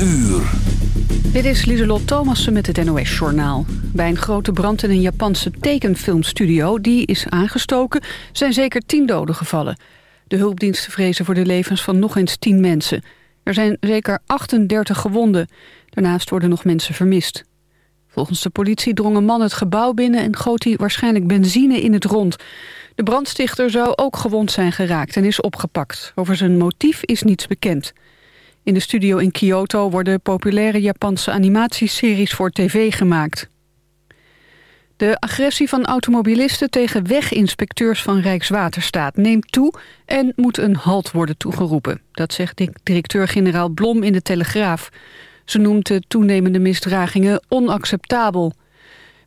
uur. Dit is Lieselot Thomassen met het NOS-journaal. Bij een grote brand in een Japanse tekenfilmstudio... die is aangestoken, zijn zeker tien doden gevallen. De hulpdiensten vrezen voor de levens van nog eens tien mensen. Er zijn zeker 38 gewonden. Daarnaast worden nog mensen vermist. Volgens de politie drong een man het gebouw binnen... en goot hij waarschijnlijk benzine in het rond. De brandstichter zou ook gewond zijn geraakt en is opgepakt. Over zijn motief is niets bekend. In de studio in Kyoto worden populaire Japanse animatieseries voor tv gemaakt. De agressie van automobilisten tegen weginspecteurs van Rijkswaterstaat neemt toe en moet een halt worden toegeroepen. Dat zegt directeur-generaal Blom in de Telegraaf. Ze noemt de toenemende misdragingen onacceptabel.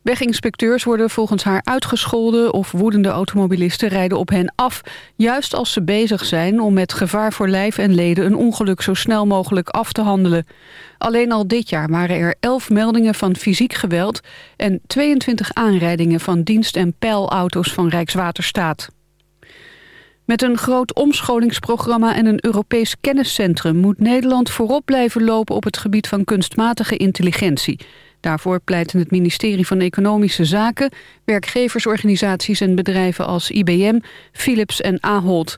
Weginspecteurs worden volgens haar uitgescholden of woedende automobilisten rijden op hen af. Juist als ze bezig zijn om met gevaar voor lijf en leden een ongeluk zo snel mogelijk af te handelen. Alleen al dit jaar waren er 11 meldingen van fysiek geweld en 22 aanrijdingen van dienst- en peilauto's van Rijkswaterstaat. Met een groot omscholingsprogramma en een Europees kenniscentrum moet Nederland voorop blijven lopen op het gebied van kunstmatige intelligentie. Daarvoor pleiten het ministerie van Economische Zaken, werkgeversorganisaties en bedrijven als IBM, Philips en Ahold.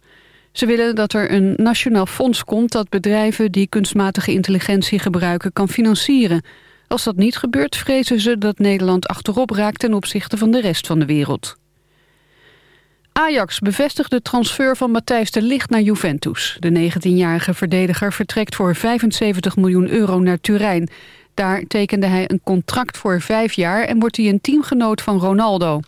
Ze willen dat er een nationaal fonds komt dat bedrijven die kunstmatige intelligentie gebruiken kan financieren. Als dat niet gebeurt, vrezen ze dat Nederland achterop raakt ten opzichte van de rest van de wereld. Ajax bevestigt de transfer van Matthijs de Ligt naar Juventus. De 19-jarige verdediger vertrekt voor 75 miljoen euro naar Turijn. Daar tekende hij een contract voor vijf jaar en wordt hij een teamgenoot van Ronaldo.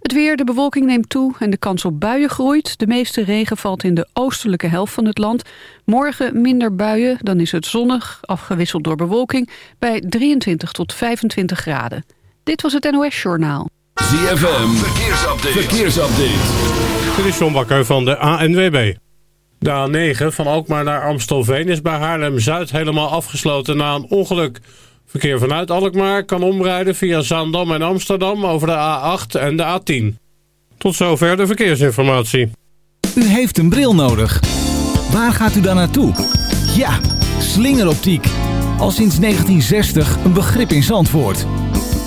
Het weer, de bewolking neemt toe en de kans op buien groeit. De meeste regen valt in de oostelijke helft van het land. Morgen minder buien, dan is het zonnig, afgewisseld door bewolking... bij 23 tot 25 graden. Dit was het NOS Journaal. ZFM, verkeersupdate. verkeersupdate. Dit is John Bakker van de ANWB. De A9 van Alkmaar naar Amstelveen is bij Haarlem-Zuid helemaal afgesloten na een ongeluk. Verkeer vanuit Alkmaar kan omrijden via Zaandam en Amsterdam over de A8 en de A10. Tot zover de verkeersinformatie. U heeft een bril nodig. Waar gaat u dan naartoe? Ja, slingeroptiek. Al sinds 1960 een begrip in Zandvoort.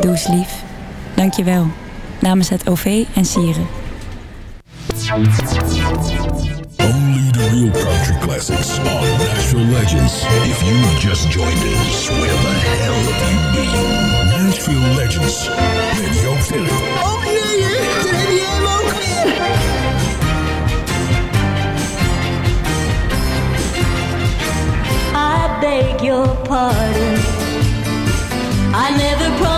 Doe eens lief. Dank je wel. Namens het OV en Sieren. Only the real country classics on Nashville Legends. If you just joined us, where the hell have you been? Nashville Legends met Joop Philip. Oh nee, daar heb je hem ook weer. I beg your pardon. I never promised you a rose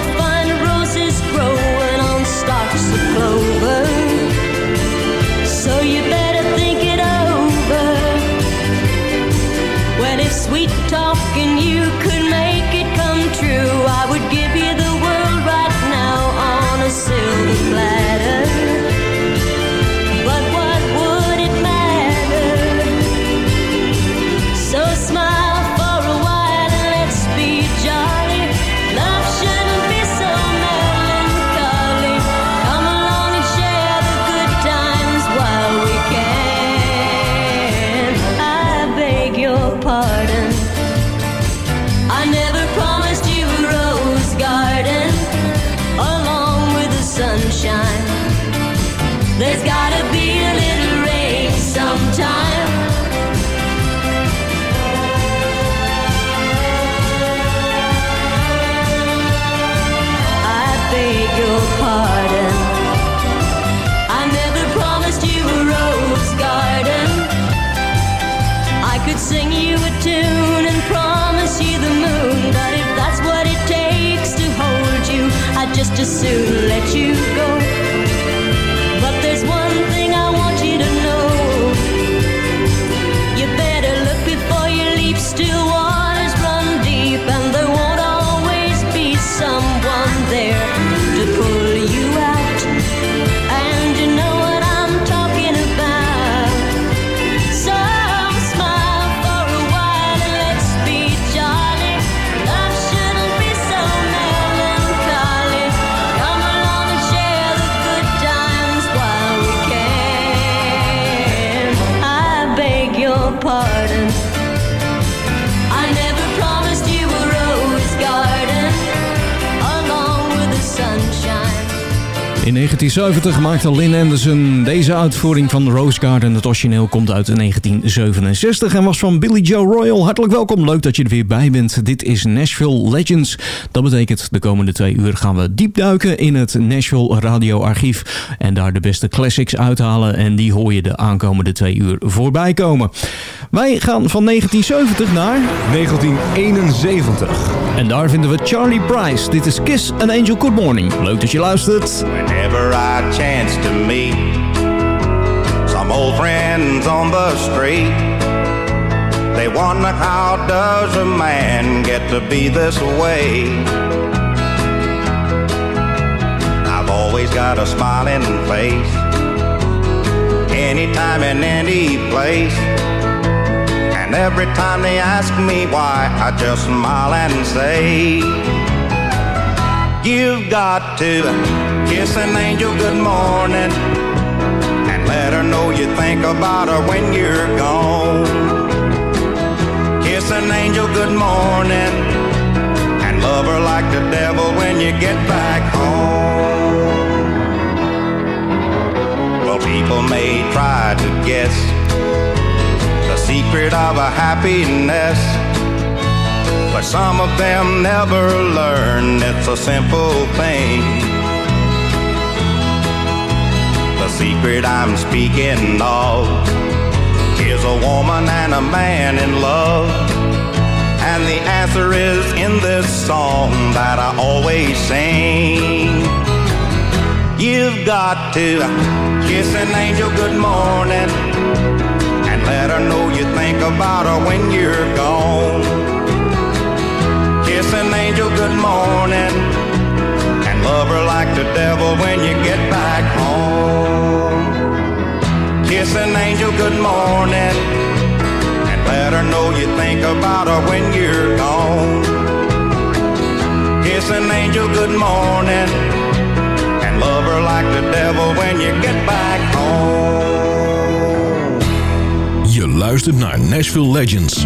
stalks of clover. So you soon let you In 1970 maakte Lynn Anderson deze uitvoering van Rose Garden. Het origineel komt uit 1967 en was van Billy Joe Royal. Hartelijk welkom, leuk dat je er weer bij bent. Dit is Nashville Legends. Dat betekent de komende twee uur gaan we diep duiken in het Nashville radioarchief. En daar de beste classics uithalen. En die hoor je de aankomende twee uur voorbij komen. Wij gaan van 1970 naar... 1971. En daar vinden we Charlie Price. Dit is Kiss an Angel Good Morning. Leuk dat je luistert. Whenever I chance to meet some old friends on the street, they wonder how does a man get to be this way? I've always got a smiling face, anytime and any place. And every time they ask me why, I just smile and say, You've got to kiss an angel good morning and let her know you think about her when you're gone. Kiss an angel good morning and love her like the devil when you get back home. Well, people may try to guess the secret of a happiness. Some of them never learn it's a simple thing. The secret I'm speaking of is a woman and a man in love. And the answer is in this song that I always sing. You've got to kiss an angel good morning and let her know you think about her when you're gone. Angel good morning and love her like the devil when you get back home. Kiss an angel good morning and let her know you think about her when you're gone. Kiss an angel good morning and love her like the devil when you get back home. Je luistert naar Nashville Legends.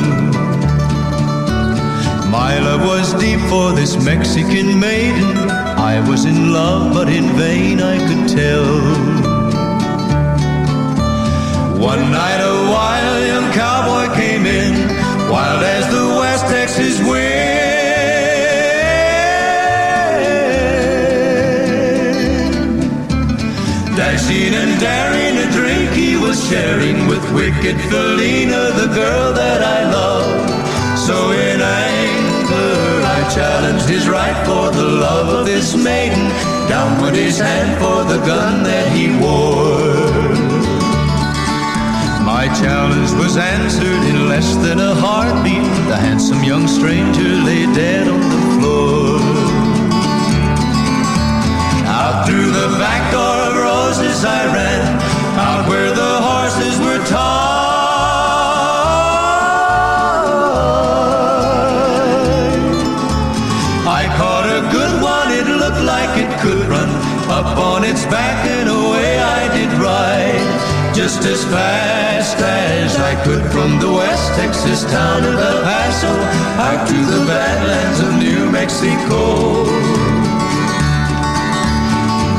My love was deep for this Mexican maiden. I was in love, but in vain I could tell. One night a wild young cowboy came in, wild as the West Texas wind. Dashing and daring a drink he was sharing with wicked Felina, the girl that I love. So in anger challenged his right for the love of this maiden. Down went his hand for the gun that he wore. My challenge was answered in less than a heartbeat. The handsome young stranger lay dead on the Mexico.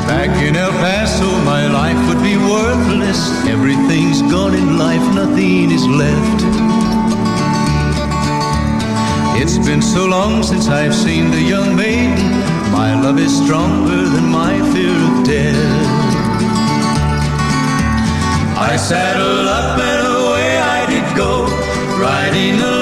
Back in El Paso, my life would be worthless. Everything's gone in life, nothing is left. It's been so long since I've seen the young maiden. My love is stronger than my fear of death. I saddled up and away I did go, riding alone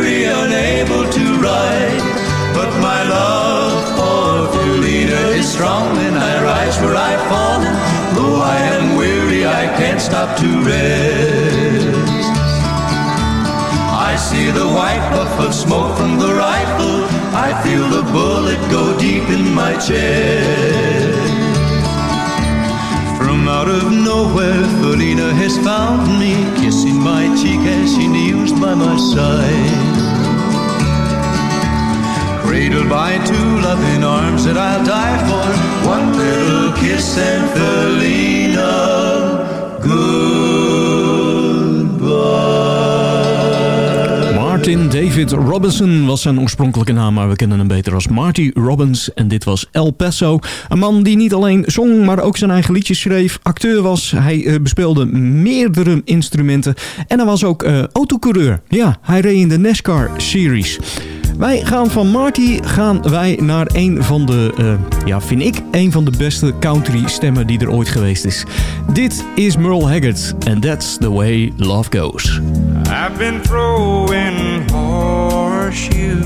where I've fallen. Though I am weary, I can't stop to rest. I see the white puff of smoke from the rifle. I feel the bullet go deep in my chest. From out of nowhere, Felina has found me, kissing my cheek as she kneels by my side. By two loving arms that I'll die for, one little kiss and Felina, goodbye. Martin David Robinson was zijn oorspronkelijke naam, maar we kennen hem beter als Marty Robbins. En dit was El Paso. Een man die niet alleen zong, maar ook zijn eigen liedjes schreef. Acteur was, hij uh, bespeelde meerdere instrumenten. En hij was ook uh, autocoureur. Ja, hij reed in de NASCAR Series. Wij gaan van Marty gaan wij naar een van de, uh, ja vind ik, een van de beste country stemmen die er ooit geweest is. Dit is Merle Haggard and that's the way love goes. I've been throwing horseshoes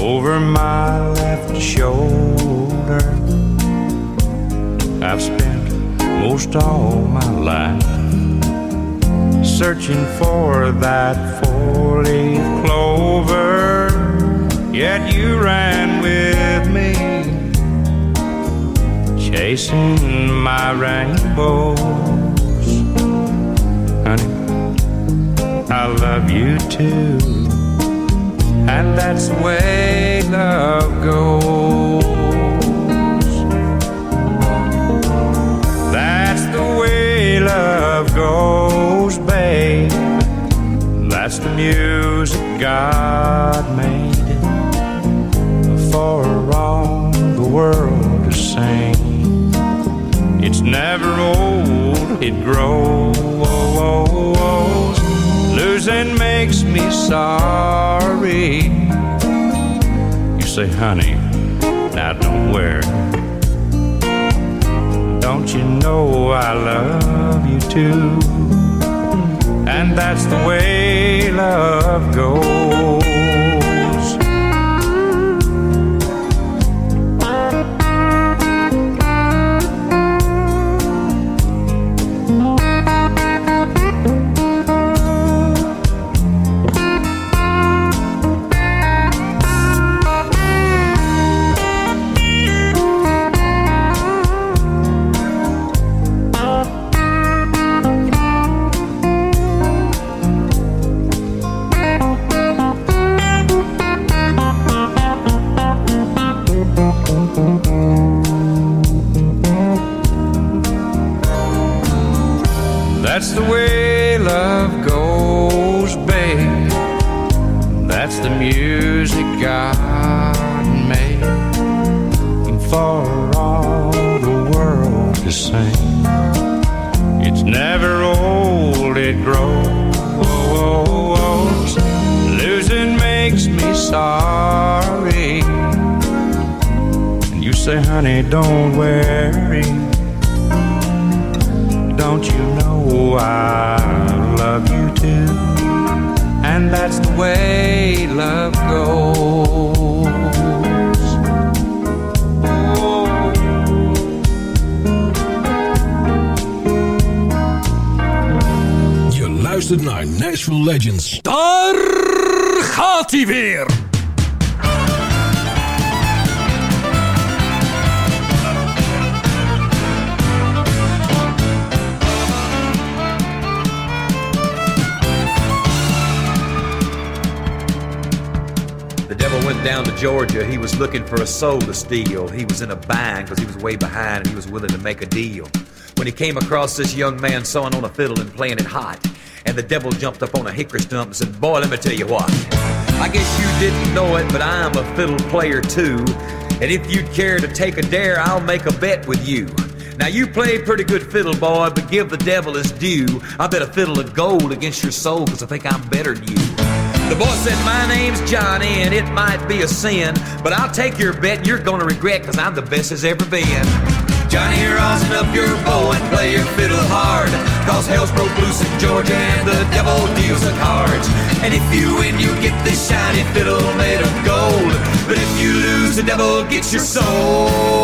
over my left shoulder. I've spent most all my life searching for that four-leaf clover. Yet you ran with me, chasing my rainbows. Honey, I love you too. And that's the way love goes. That's the way love goes, music God made for all the world to sing. It's never old, it grows. Losing makes me sorry. You say, honey, now don't worry. Don't you know I love you too? And that's the way love goes. Makes me sorry. And you say, honey, don't worry. Don't you know I love you too? And that's the way love goes. Je luistert naar Nashville Legends. Daar gaat hij weer. The devil went down to Georgia. He was looking for a soul to steal. He was in a bind because he was way behind and he was willing to make a deal. When he came across this young man sawing on a fiddle and playing it hot, and the devil jumped up on a hickory stump and said, Boy, let me tell you what. I guess you didn't know it, but I'm a fiddle player too. And if you'd care to take a dare, I'll make a bet with you. Now you play pretty good fiddle, boy, but give the devil his due. I bet a fiddle of gold against your soul, cause I think I'm better than you. The boy said, My name's Johnny, and it might be a sin, but I'll take your bet and you're gonna regret, cause I'm the best as ever been. Johnny, rosin up your bow and play your fiddle hard, cause hell's broke loose in Georgia and the devil deals the cards. And if you win, you get this shiny fiddle made of gold, but if you lose, the devil gets your soul.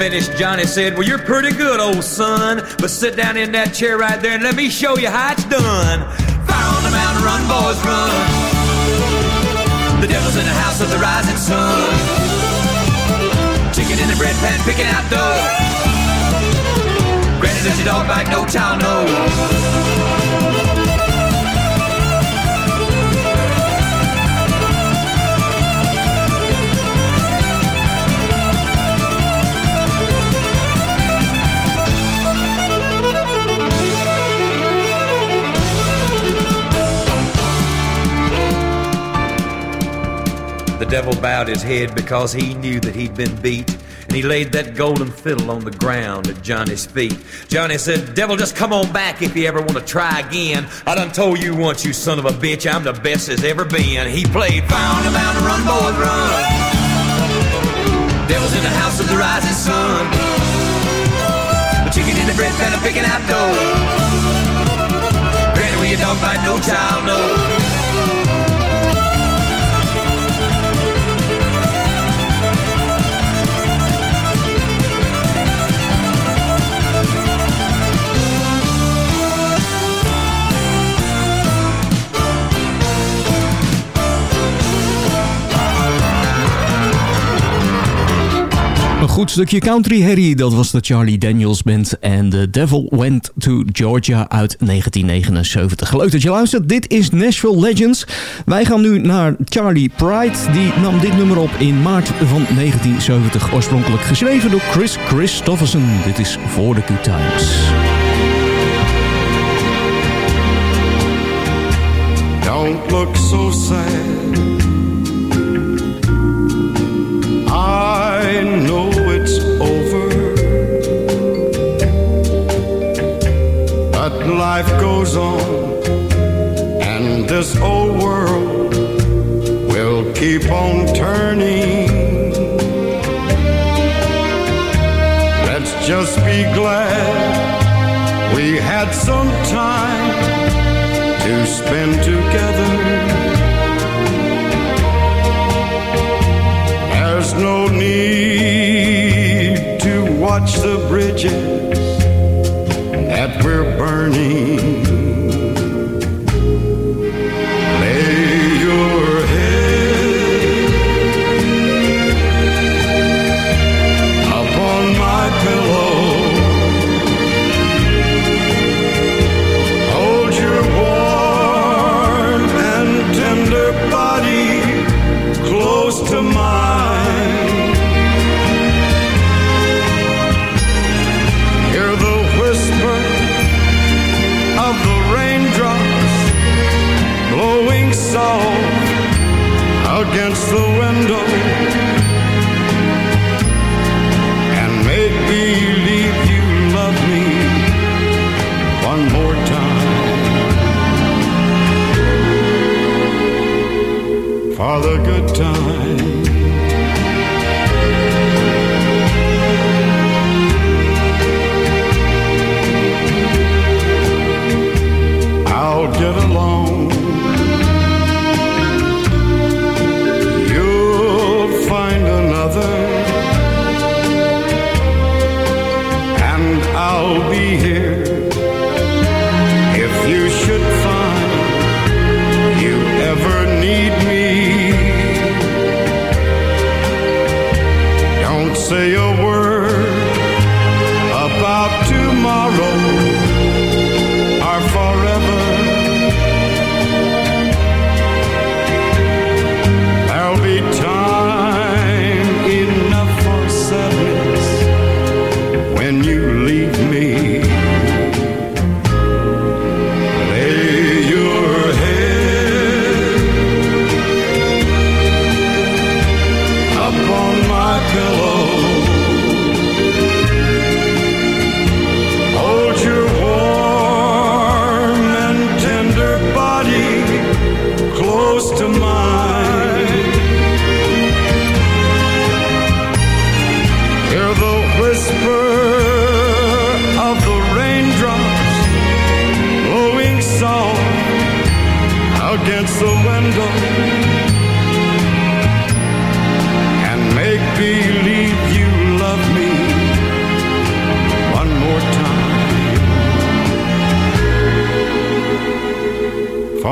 Finished, Johnny said, Well, you're pretty good, old son. But sit down in that chair right there and let me show you how it's done. Fire on the mountain, run, boys, run. The devil's in the house of the rising sun. Chicken in the bread pan, picking out dough. Granny says your dog bite, no child knows. Devil bowed his head because he knew that he'd been beat. And he laid that golden fiddle on the ground at Johnny's feet. Johnny said, Devil, just come on back if you ever want to try again. I done told you once, you son of a bitch, I'm the best there's ever been. He played Found a to Run, Boys Run. Devil's in the house of the rising sun. The chicken in the bread pan, picking out dough. Granny, your dog bite? No child, no. Goed stukje country Harry, dat was de Charlie Daniels Band en The Devil Went to Georgia uit 1979. Leuk dat je luistert, dit is Nashville Legends. Wij gaan nu naar Charlie Pride, die nam dit nummer op in maart van 1970. Oorspronkelijk geschreven door Chris Christofferson. Dit is For the Good Times. Don't look so sad. Life goes on, and this old world will keep on turning. Let's just be glad we had some time to spend together. There's no need to watch the bridges we're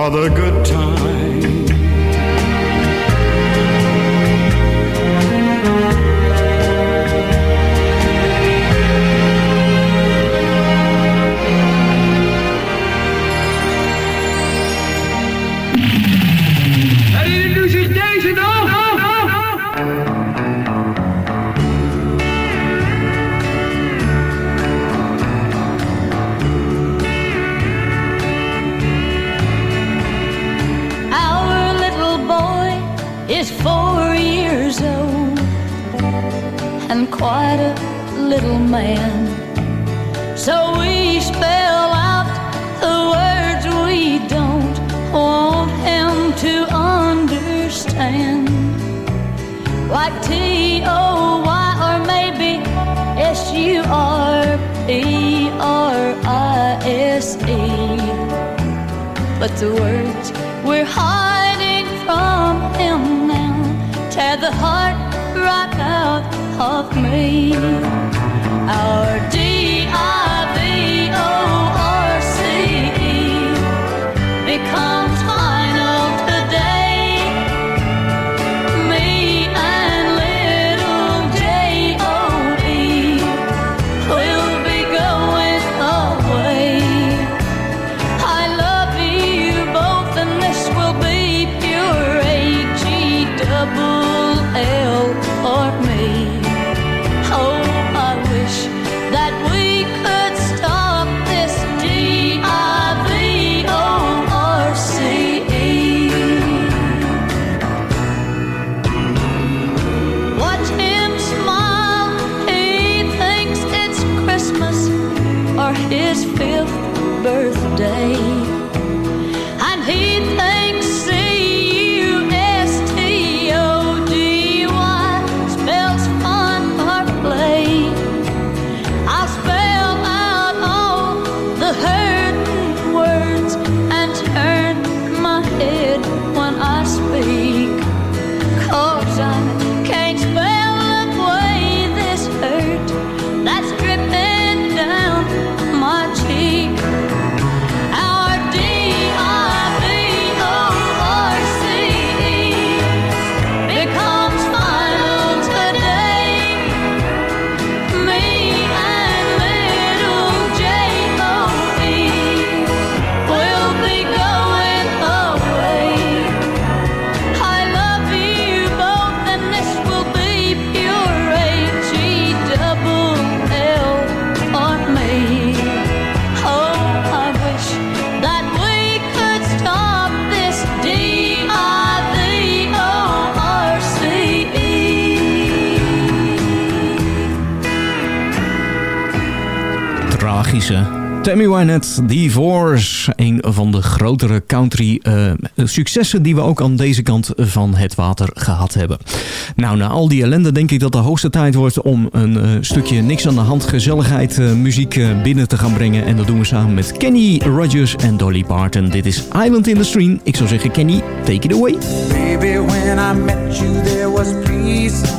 For the good Amy Winehouse, Divorce. Een van de grotere country uh, successen die we ook aan deze kant van het water gehad hebben. Nou, na al die ellende denk ik dat de hoogste tijd wordt om een eh, stukje niks aan de hand gezelligheid eh, muziek binnen te gaan brengen. En dat doen we samen met Kenny Rogers en Dolly Parton. Dit is Island in the Stream. Ik zou zeggen, Kenny, take it away. Baby, when I met you, there was peace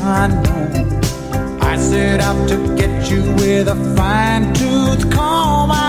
set out to get you with a fine tooth comb.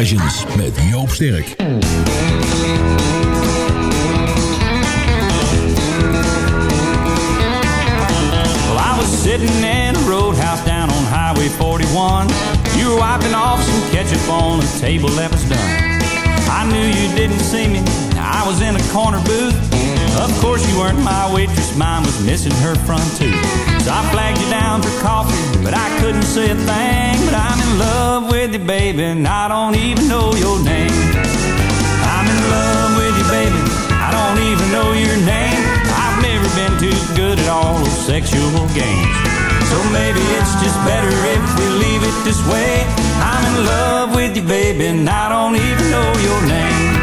met Joop Sterk. Well, I was sitting in a roadhouse down on Highway 41. You were wiping off some ketchup on a table that was done. I knew you didn't see me. I was in a corner booth. Of course, you weren't my waitress. Mine was missing her front tooth. So I flagged you down for coffee, but I couldn't say a thing. But I'm in love with you, baby, and I don't even know your name. I'm in love with you, baby. I don't even know your name. I've never been too good at all those sexual games. So maybe it's just better if we leave it this way. I'm in love with you, baby, and I don't even know your name.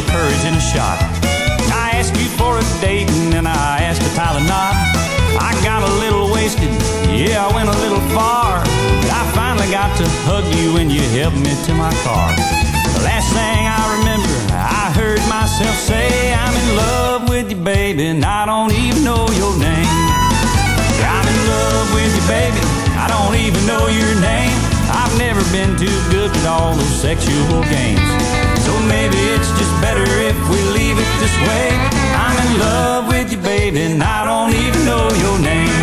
Little courage in a shot. I asked you for a date and then I asked to tie the knot. I got a little wasted, yeah, I went a little far. I finally got to hug you and you helped me to my car. The last thing I remember, I heard myself say, I'm in love with you, baby, and I don't even know your name. I'm in love with you, baby. I don't even know your name. I've never been too good at all those sexual games. Maybe it's just better if we leave it this way. I'm in love with you, baby, and I don't even know your name.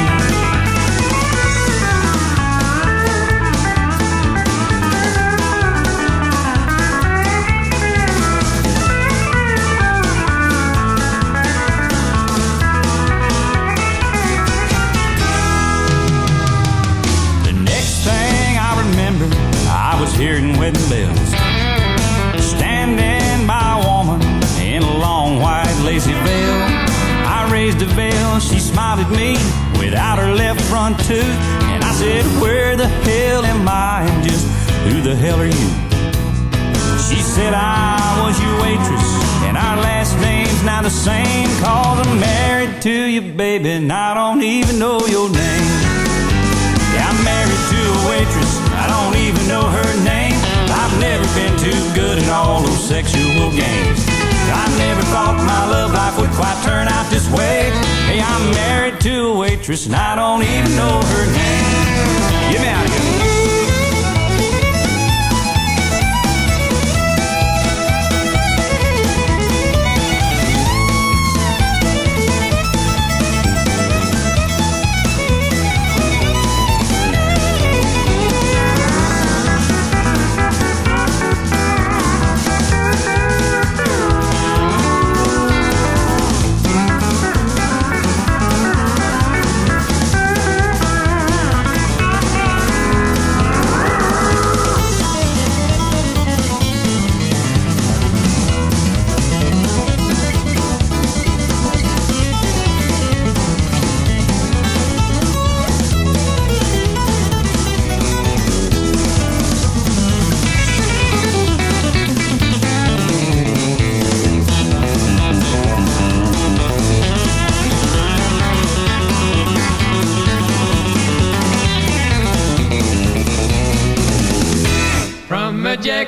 To a waitress and I don't even know her name.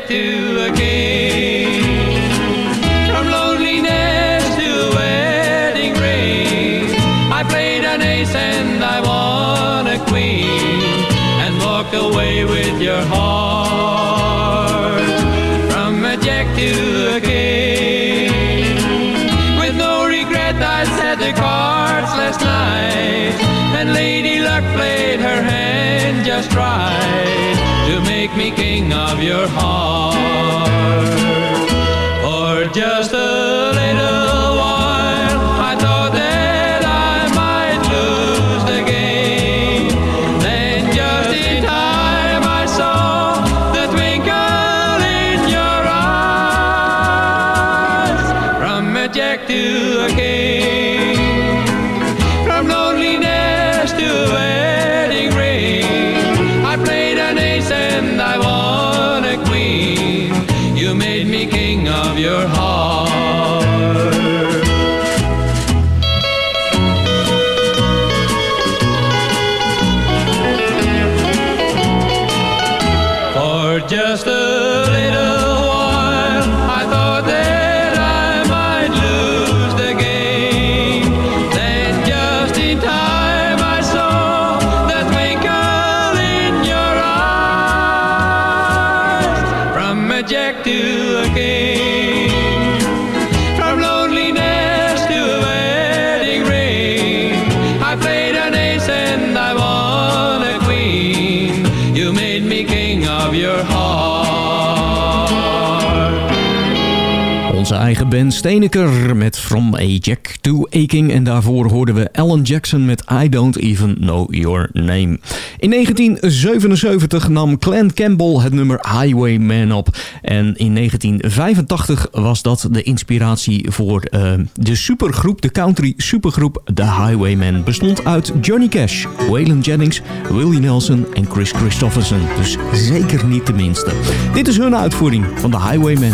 To made me king of your heart. Onze eigen Ben Steeneker met From a Jack to a King. En daarvoor hoorden we Alan Jackson met I Don't Even Know Your Name. In 1977 nam Clan Campbell het nummer Highwayman op. En in 1985 was dat de inspiratie voor eh, de supergroep, de country supergroep The Highwaymen. Bestond uit Johnny Cash, Waylon Jennings, Willie Nelson en Chris Christopherson. Dus zeker niet de minste. Dit is hun uitvoering van The Highwaymen.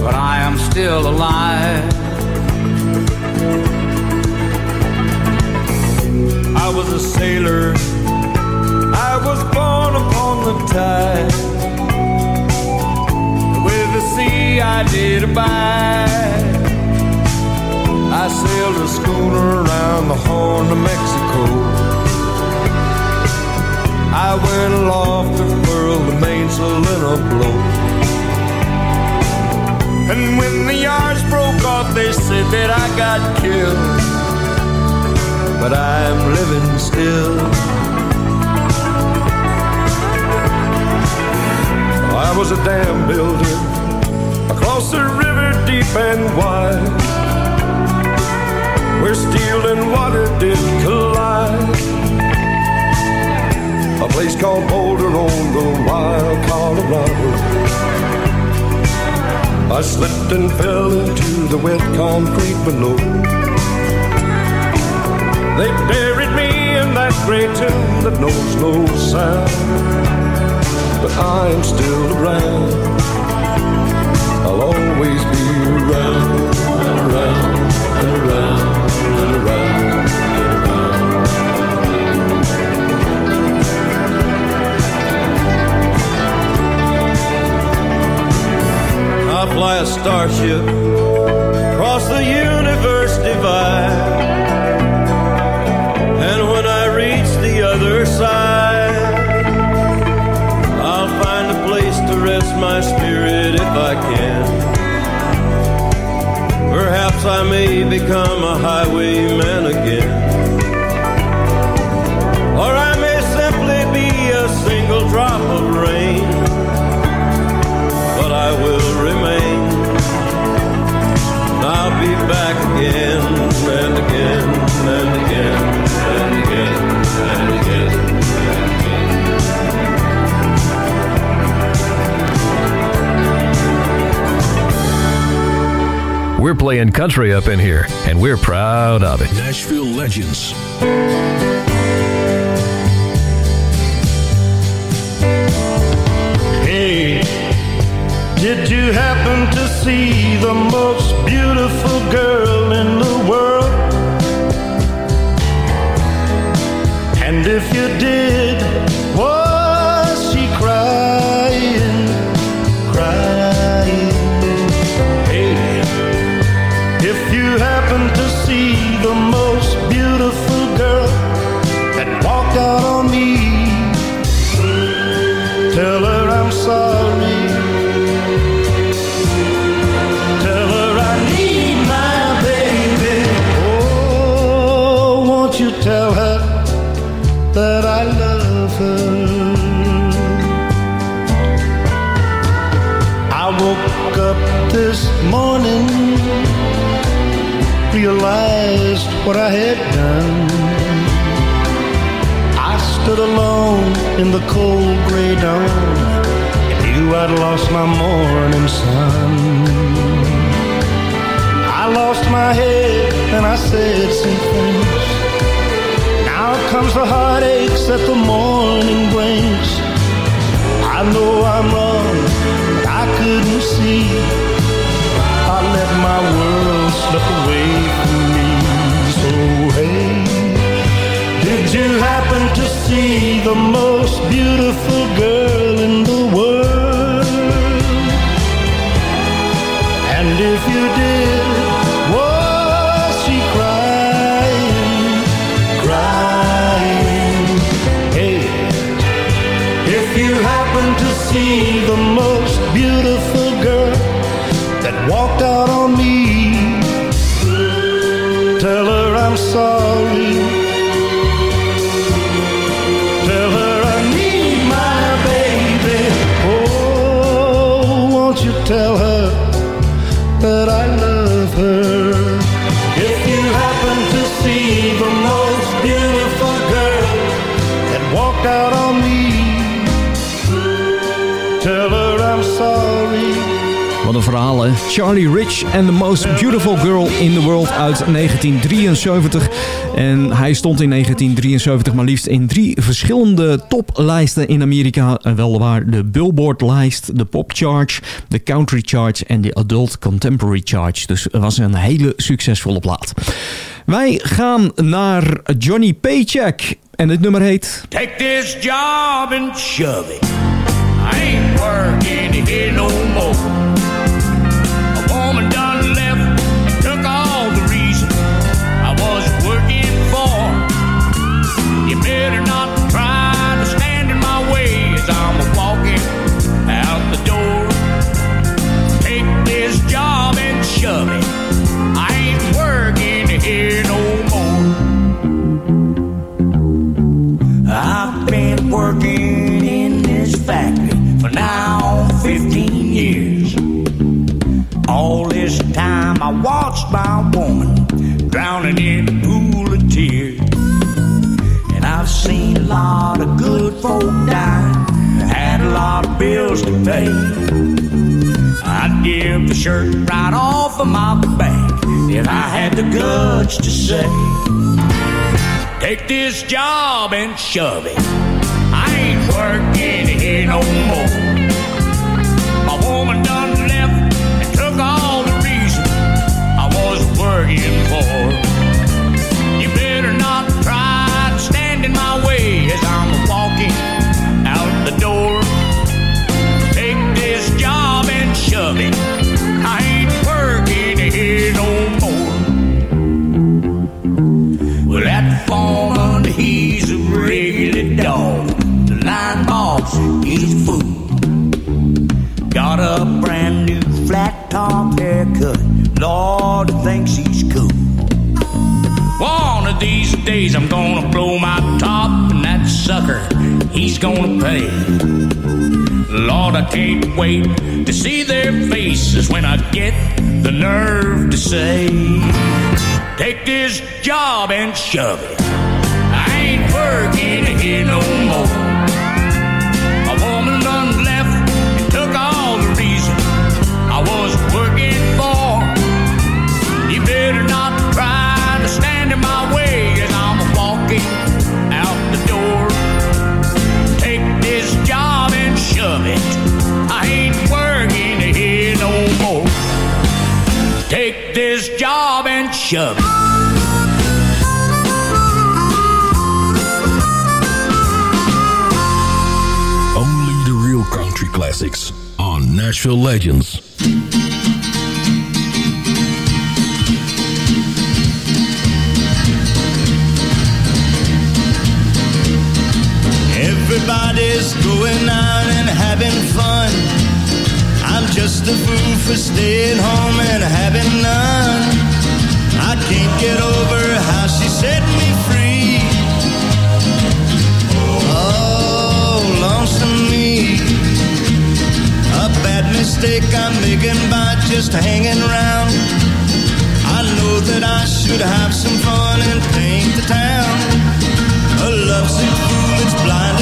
but I am still alive. I was a sailor. I was born upon the tide. With the sea I did abide. I sailed a schooner around the Horn of Mexico. I went aloft to furl the mainsail in a blow. And when the yards broke off, they said that I got killed. But I'm living still. I was a dam builder across a river deep and wide, where steel and water did collide. A place called Boulder on the wild Colorado. I slipped and fell into the wet concrete below. They buried me in that great tomb that knows no sound. But I am still around. I'll always be around I fly a starship across the universe divide. And when I reach the other side, I'll find a place to rest my spirit if I can. Perhaps I may become a highwayman again. We're playing country up in here, and we're proud of it. Nashville Legends. Hey, did you happen to see the most beautiful girl in the world? And if you did, the most beautiful girl that walked out on me, tell her I'm sorry. Wat een verhaal? Charlie Rich and the Most Beautiful Girl in the World uit 1973. En hij stond in 1973 maar liefst in drie verschillende toplijsten in Amerika. En Wel waar de Billboard-lijst, de Pop Charge, de Country Charge en de Adult Contemporary Charge. Dus het was een hele succesvolle plaat. Wij gaan naar Johnny Paycheck. En het nummer heet... Take this job and shove it. I ain't working here no more. Time I watched my woman drowning in a pool of tears. And I've seen a lot of good folk die, had a lot of bills to pay. I'd give the shirt right off of my back if I had the guts to say. Take this job and shove it. I ain't working here no more. Working for. Gonna pay. Lord, I can't wait to see their faces when I get the nerve to say, Take this job and shove it. I ain't working here no more. Shove. Only the real country classics on Nashville Legends. Everybody's going out and having fun. I'm just a fool for staying home and having none. Can't get over how she set me free. Oh, lonesome me. A bad mistake I'm making by just hanging around. I know that I should have some fun and paint the town. A lovesick fool that's blind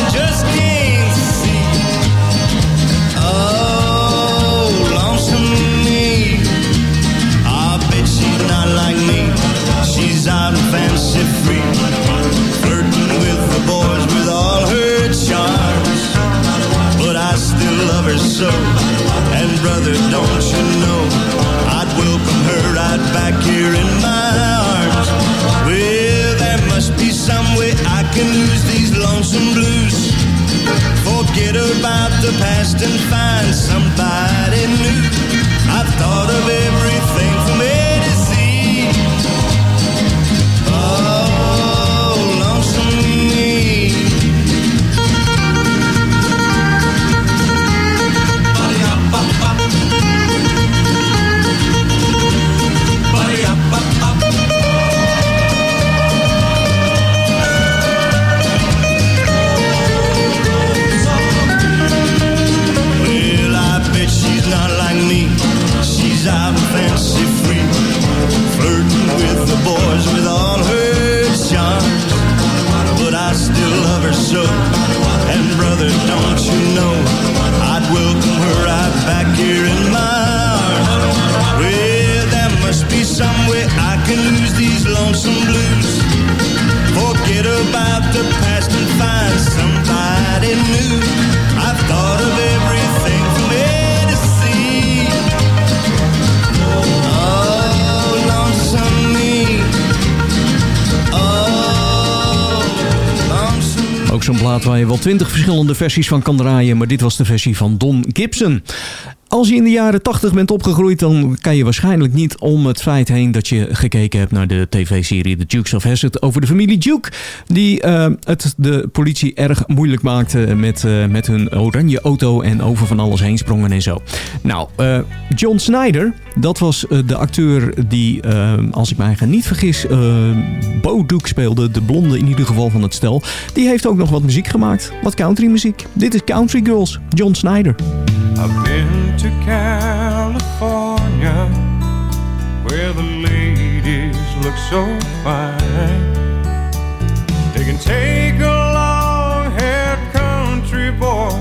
here in my arms. Well, there must be some way I can lose these lonesome blues. Forget about the past and find somebody new. I've thought of every the. I've thought of everything. Oh. Oh, Ook zo'n plaat waar je wel twintig verschillende versies van kan draaien, maar dit was de versie van Don Gibson. Als je in de jaren 80 bent opgegroeid, dan kan je waarschijnlijk niet om het feit heen dat je gekeken hebt naar de tv-serie The Dukes of Hazzard over de familie Duke. Die eh, het de politie erg moeilijk maakte met, eh, met hun oranje auto en over van alles heen sprongen en zo. Nou, eh, John Snyder, dat was de acteur die, als ik mij niet vergis, Bo Duke speelde. De blonde in ieder geval van het stel. Die heeft ook nog wat muziek gemaakt. Wat country muziek. Dit is Country Girls, John Snyder. To California where the ladies look so fine. They can take a long haired country boy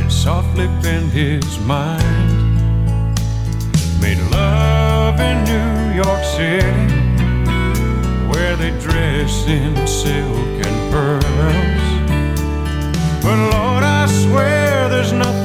and softly bend his mind. Made love in New York City where they dress in silk and pearls. But Lord, I swear there's nothing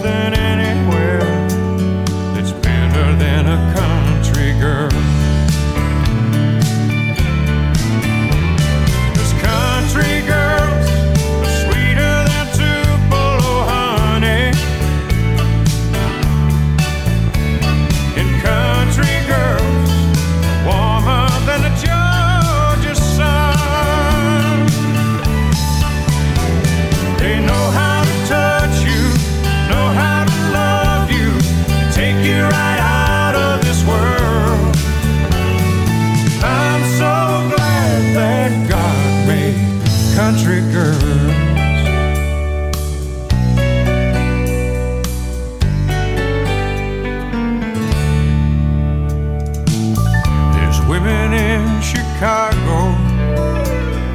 Chicago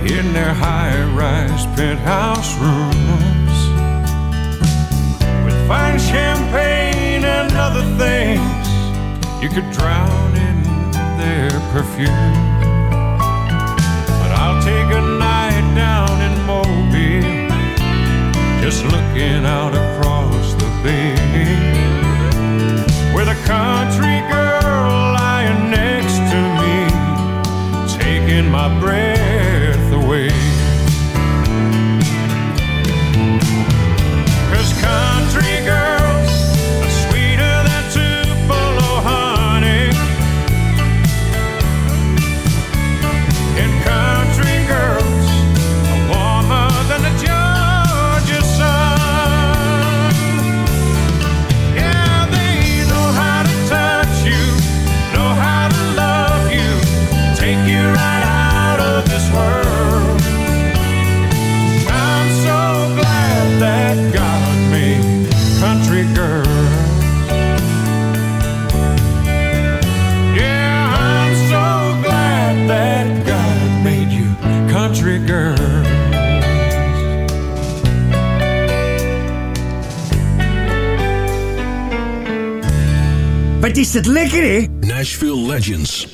in their high-rise penthouse rooms with fine champagne and other things you could drown in their perfume. But I'll take a night down in Mobile, just looking out across the bay, taking is dat lekker, hè? Nashville Legends.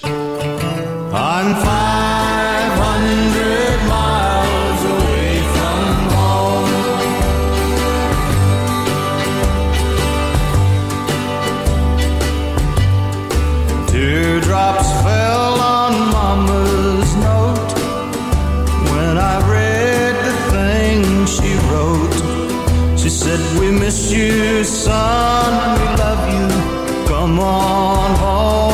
I'm 500 miles away from home. Teardrops fell on Mama's note when I read the thing she wrote. She said, We miss you, son. We love you. Come on home.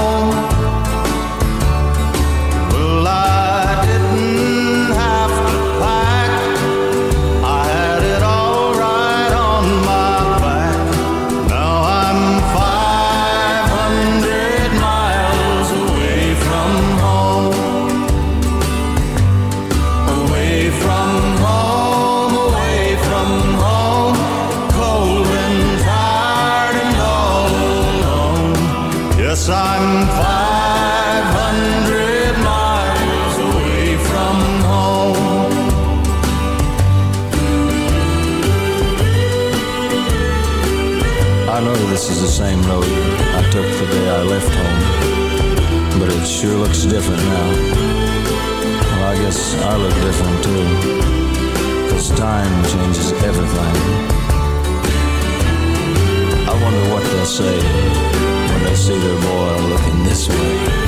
Different now. Well, I guess I look different too, cause time changes everything. I wonder what they'll say when they see their boy looking this way.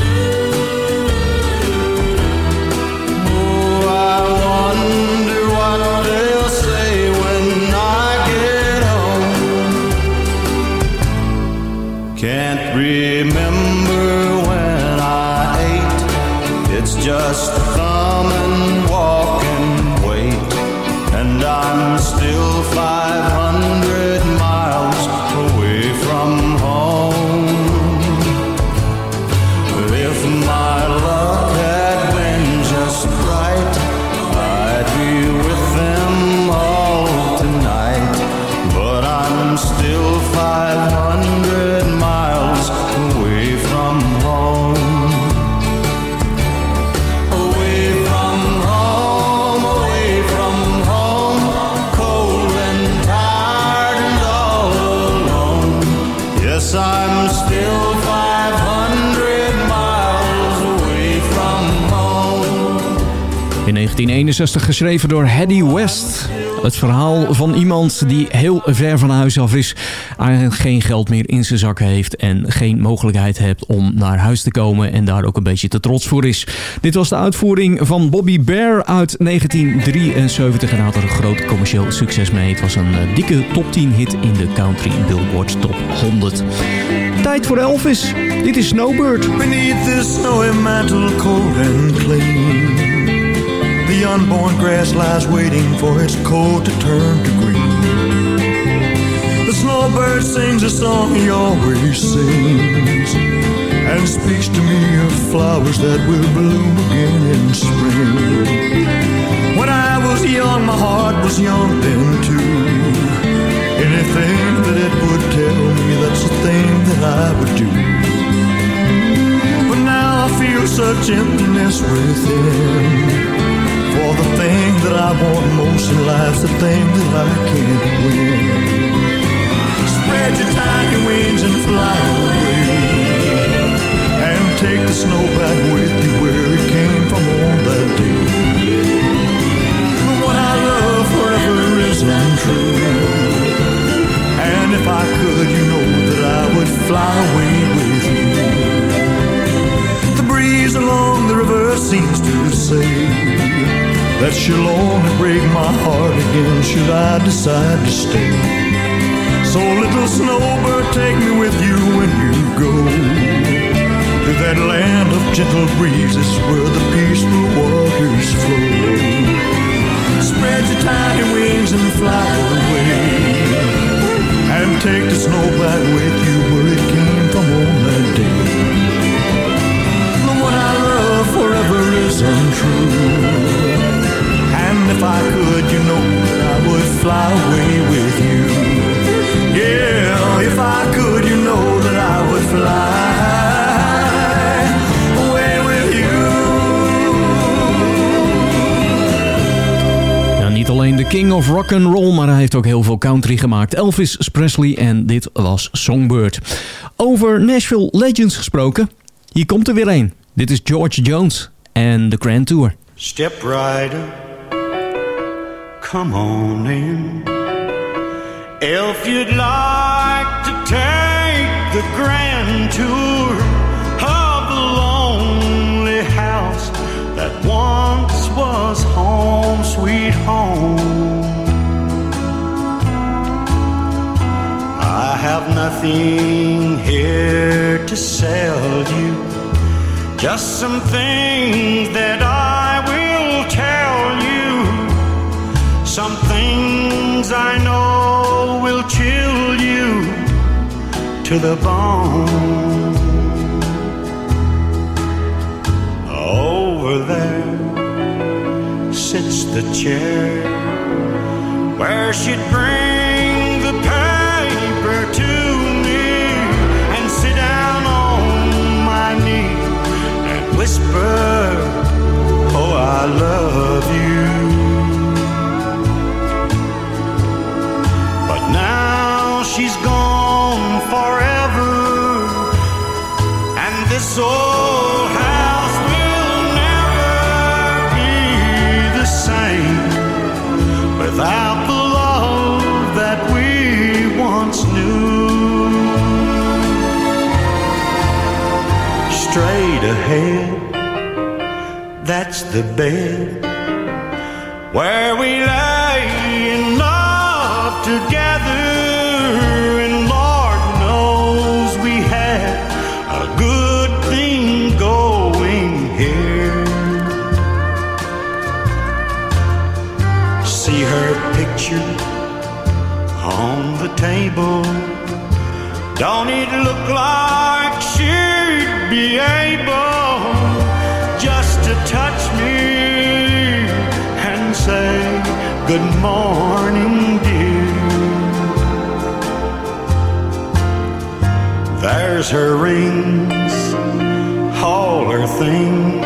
1961 geschreven door Hedy West. Het verhaal van iemand die heel ver van huis af is, geen geld meer in zijn zakken heeft en geen mogelijkheid heeft om naar huis te komen en daar ook een beetje te trots voor is. Dit was de uitvoering van Bobby Bear uit 1973 en had er een groot commercieel succes mee. Het was een eh, dikke top 10 hit in de Country Billboard Top 100. Tijd voor Elvis. Dit is Snowbird. Beneath this snowy mantle, cold and clean. Unborn grass lies waiting for its coat to turn to green. The snowbird sings a song he always sings and speaks to me of flowers that will bloom again in spring. When I was young, my heart was young then too. Anything that it would tell me, that's the thing that I would do. But now I feel such emptiness within. For the thing that I want most in life's the thing that I can't win. Spread your tiny wings and fly away. And take the snow back with you where it came from on that day. What I love forever is untrue. And if I could, you know that I would fly away seems to say that she'll only break my heart again should I decide to stay. So little snowbird, take me with you when you go to that land of gentle breezes where the peaceful waters flow. Spread your tiny wings and fly away, and take the snow back with you where if I could, you know that I would fly away with you. Yeah, if I could, you know that I would fly away with you. Ja, niet alleen de king of rock and roll, maar hij heeft ook heel veel country gemaakt. Elvis Presley en dit was Songbird. Over Nashville Legends gesproken, hier komt er weer een. Dit is George Jones en de Grand Tour. Step right up, come on in. If you'd like to take the grand tour of the lonely house that once was home, sweet home. I have nothing here to sell you. Just some things that I Some things I know will chill you to the bone. Over there sits the chair where she'd bring the paper to me and sit down on my knee and whisper, Oh, I love you. She's gone forever, and this old house will never be the same without the love that we once knew. Straight ahead, that's the bed where we lay Don't it look like she'd be able just to touch me and say, Good morning, dear? There's her rings, all her things,